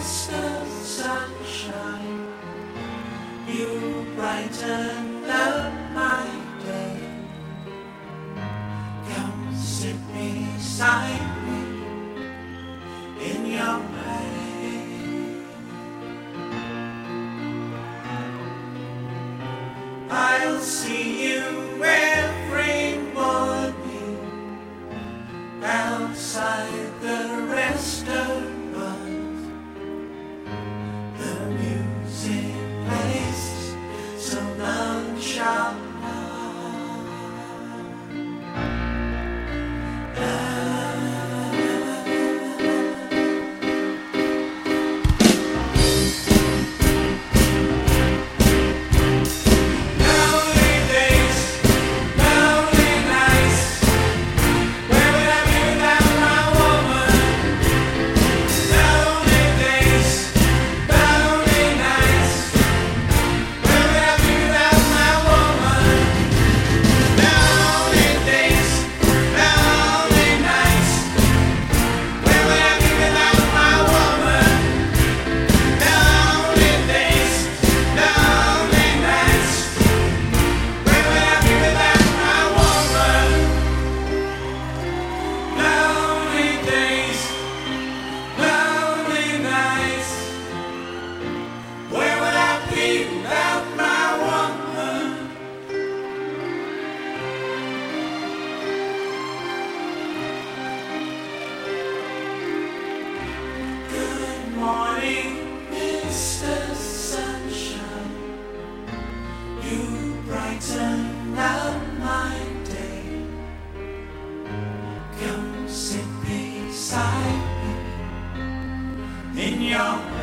distant sunshine. You brighten up my day. Come sit beside me in your way. I'll see you every morning outside the Turn up my day. Come sit beside me in your